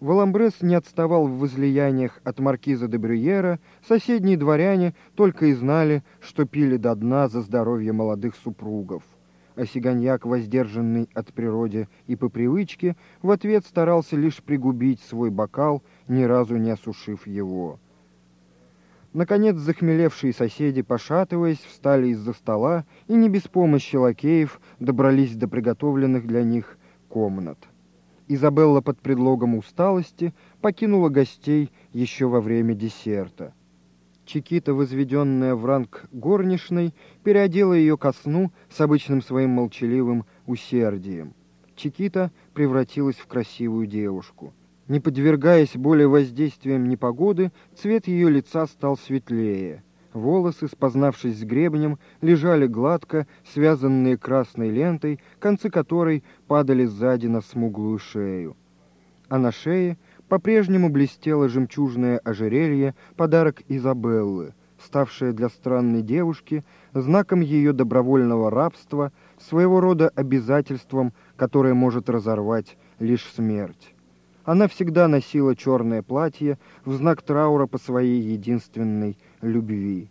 Валамбрес не отставал в возлияниях от маркиза де Брюера, соседние дворяне только и знали, что пили до дна за здоровье молодых супругов. А сиганьяк, воздержанный от природы и по привычке, в ответ старался лишь пригубить свой бокал, ни разу не осушив его. Наконец захмелевшие соседи, пошатываясь, встали из-за стола и не без помощи лакеев добрались до приготовленных для них комнат. Изабелла под предлогом усталости покинула гостей еще во время десерта. Чикита, возведенная в ранг горничной, переодела ее ко сну с обычным своим молчаливым усердием. Чикита превратилась в красивую девушку. Не подвергаясь более воздействиям непогоды, цвет ее лица стал светлее. Волосы, спознавшись с гребнем, лежали гладко, связанные красной лентой, концы которой падали сзади на смуглую шею. А на шее по-прежнему блестело жемчужное ожерелье, подарок Изабеллы, ставшее для странной девушки знаком ее добровольного рабства, своего рода обязательством, которое может разорвать лишь смерть. Она всегда носила черное платье в знак траура по своей единственной любви.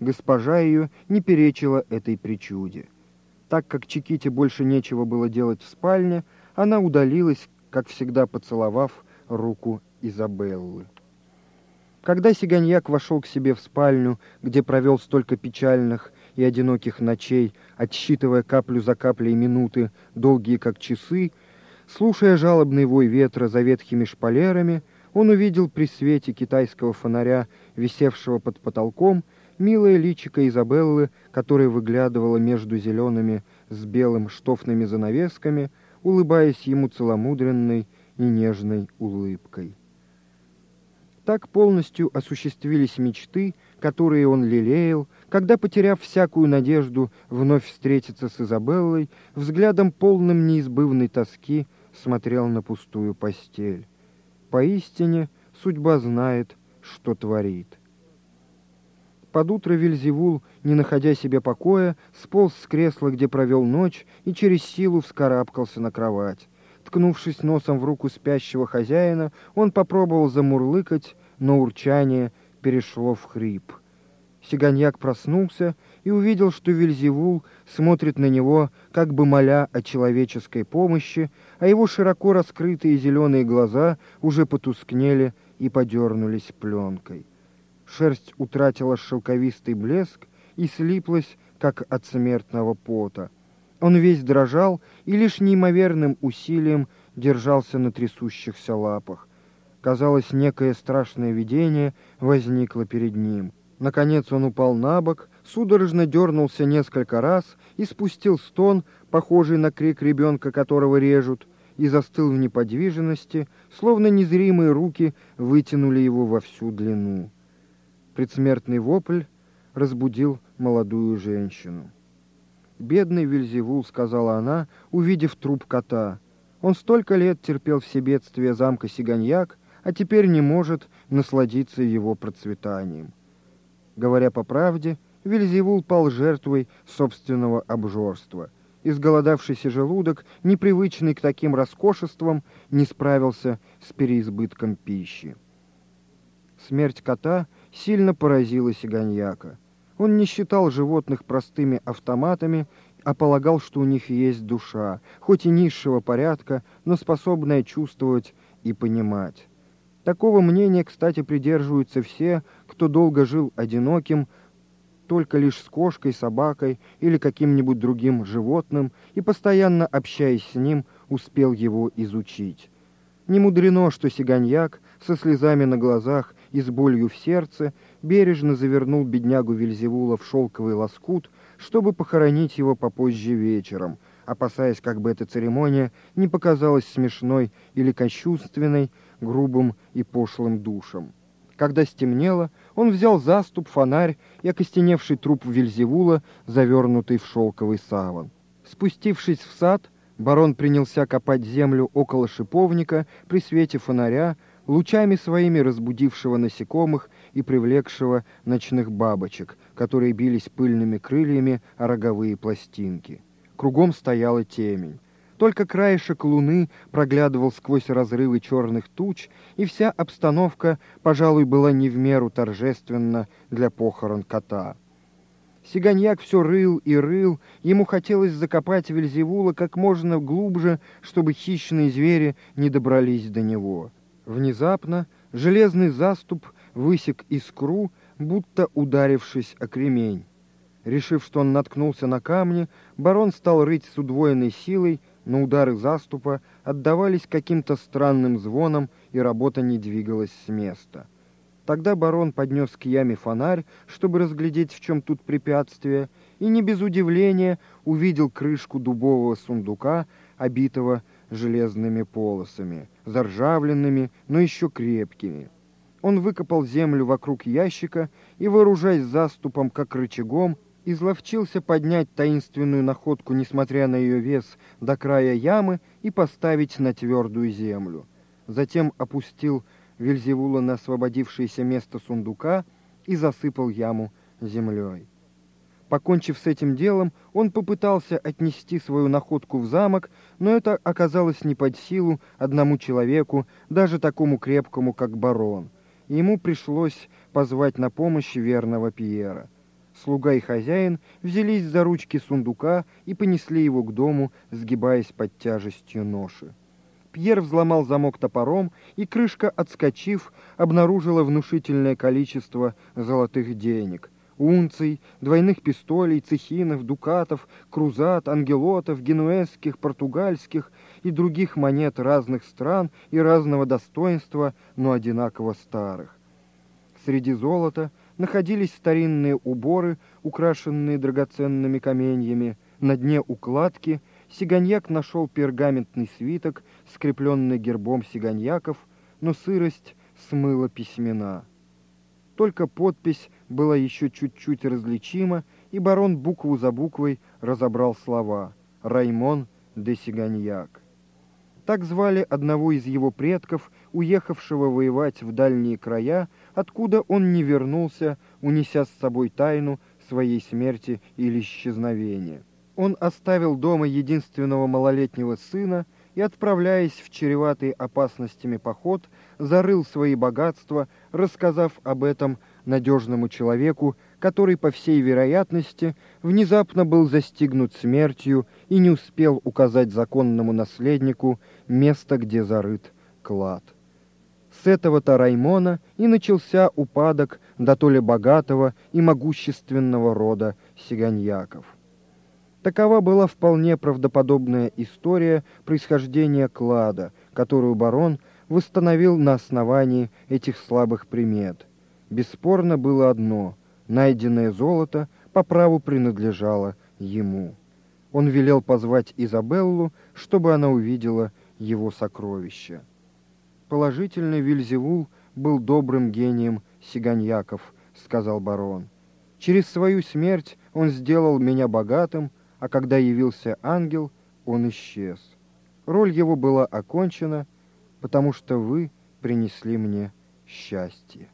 Госпожа ее не перечила этой причуде. Так как Чиките больше нечего было делать в спальне, она удалилась, как всегда поцеловав руку Изабеллы. Когда Сиганьяк вошел к себе в спальню, где провел столько печальных и одиноких ночей, отсчитывая каплю за каплей минуты, долгие как часы, слушая жалобный вой ветра за ветхими шпалерами, он увидел при свете китайского фонаря, висевшего под потолком, милое личико Изабеллы, которая выглядывала между зелеными с белым штофными занавесками, улыбаясь ему целомудренной и нежной улыбкой. Так полностью осуществились мечты, которые он лелеял, когда, потеряв всякую надежду вновь встретиться с Изабеллой, взглядом полным неизбывной тоски смотрел на пустую постель. Поистине, судьба знает, что творит. Под утро Вильзевул, не находя себе покоя, сполз с кресла, где провел ночь, и через силу вскарабкался на кровать. Ткнувшись носом в руку спящего хозяина, он попробовал замурлыкать, но урчание перешло в хрип. Сиганьяк проснулся и увидел, что Вильзевул смотрит на него, как бы моля о человеческой помощи, а его широко раскрытые зеленые глаза уже потускнели и подернулись пленкой. Шерсть утратила шелковистый блеск и слиплась, как от смертного пота. Он весь дрожал и лишь неимоверным усилием держался на трясущихся лапах. Казалось, некое страшное видение возникло перед ним. Наконец он упал на бок, судорожно дернулся несколько раз и спустил стон, похожий на крик ребенка, которого режут, и застыл в неподвижности, словно незримые руки вытянули его во всю длину. Предсмертный вопль разбудил молодую женщину. «Бедный Вильзевул», — сказала она, увидев труп кота. «Он столько лет терпел все бедствия замка Сиганьяк, а теперь не может насладиться его процветанием». Говоря по правде, Вильзевул пал жертвой собственного обжорства. Изголодавшийся желудок, непривычный к таким роскошествам, не справился с переизбытком пищи. Смерть кота сильно поразила Сиганьяка. Он не считал животных простыми автоматами, а полагал, что у них есть душа, хоть и низшего порядка, но способная чувствовать и понимать. Такого мнения, кстати, придерживаются все, кто долго жил одиноким, только лишь с кошкой, собакой или каким-нибудь другим животным и, постоянно общаясь с ним, успел его изучить. Не мудрено, что сиганьяк со слезами на глазах и с болью в сердце бережно завернул беднягу Вильзевула в шелковый лоскут, чтобы похоронить его попозже вечером, опасаясь, как бы эта церемония не показалась смешной или кощунственной, грубым и пошлым душем. Когда стемнело, он взял заступ, фонарь и окостеневший труп Вильзевула, завернутый в шелковый саван. Спустившись в сад, барон принялся копать землю около шиповника при свете фонаря, лучами своими разбудившего насекомых и привлекшего ночных бабочек, которые бились пыльными крыльями о роговые пластинки. Кругом стояла темень. Только краешек луны проглядывал сквозь разрывы черных туч, и вся обстановка, пожалуй, была не в меру торжественна для похорон кота. Сиганьяк все рыл и рыл, ему хотелось закопать Вельзевула как можно глубже, чтобы хищные звери не добрались до него. Внезапно железный заступ высек искру, будто ударившись о кремень. Решив, что он наткнулся на камни, барон стал рыть с удвоенной силой, но удары заступа отдавались каким-то странным звоном, и работа не двигалась с места. Тогда барон поднес к яме фонарь, чтобы разглядеть, в чем тут препятствие, и не без удивления увидел крышку дубового сундука, обитого железными полосами, заржавленными, но еще крепкими. Он выкопал землю вокруг ящика и, вооружаясь заступом как рычагом, изловчился поднять таинственную находку, несмотря на ее вес, до края ямы и поставить на твердую землю. Затем опустил Вельзевула на освободившееся место сундука и засыпал яму землей. Покончив с этим делом, он попытался отнести свою находку в замок, но это оказалось не под силу одному человеку, даже такому крепкому, как барон. Ему пришлось позвать на помощь верного Пьера. Слуга и хозяин взялись за ручки сундука и понесли его к дому, сгибаясь под тяжестью ноши. Пьер взломал замок топором, и крышка, отскочив, обнаружила внушительное количество золотых денег. Унций, двойных пистолей, цехинов, дукатов, крузат, ангелотов, генуэзских, португальских и других монет разных стран и разного достоинства, но одинаково старых. Среди золота – находились старинные уборы, украшенные драгоценными каменьями. На дне укладки Сиганьяк нашел пергаментный свиток, скрепленный гербом сиганьяков, но сырость смыла письмена. Только подпись была еще чуть-чуть различима, и барон букву за буквой разобрал слова «Раймон де Сиганьяк». Так звали одного из его предков, уехавшего воевать в дальние края, откуда он не вернулся, унеся с собой тайну своей смерти или исчезновения. Он оставил дома единственного малолетнего сына и, отправляясь в чреватый опасностями поход, зарыл свои богатства, рассказав об этом надежному человеку, который, по всей вероятности, внезапно был застигнут смертью и не успел указать законному наследнику место, где зарыт клад. С этого-то Раймона и начался упадок до то ли богатого и могущественного рода сиганьяков. Такова была вполне правдоподобная история происхождения клада, которую барон восстановил на основании этих слабых примет. Бесспорно было одно — Найденное золото по праву принадлежало ему. Он велел позвать Изабеллу, чтобы она увидела его сокровища. Положительно, Вильзевул был добрым гением сиганьяков, сказал барон. Через свою смерть он сделал меня богатым, а когда явился ангел, он исчез. Роль его была окончена, потому что вы принесли мне счастье.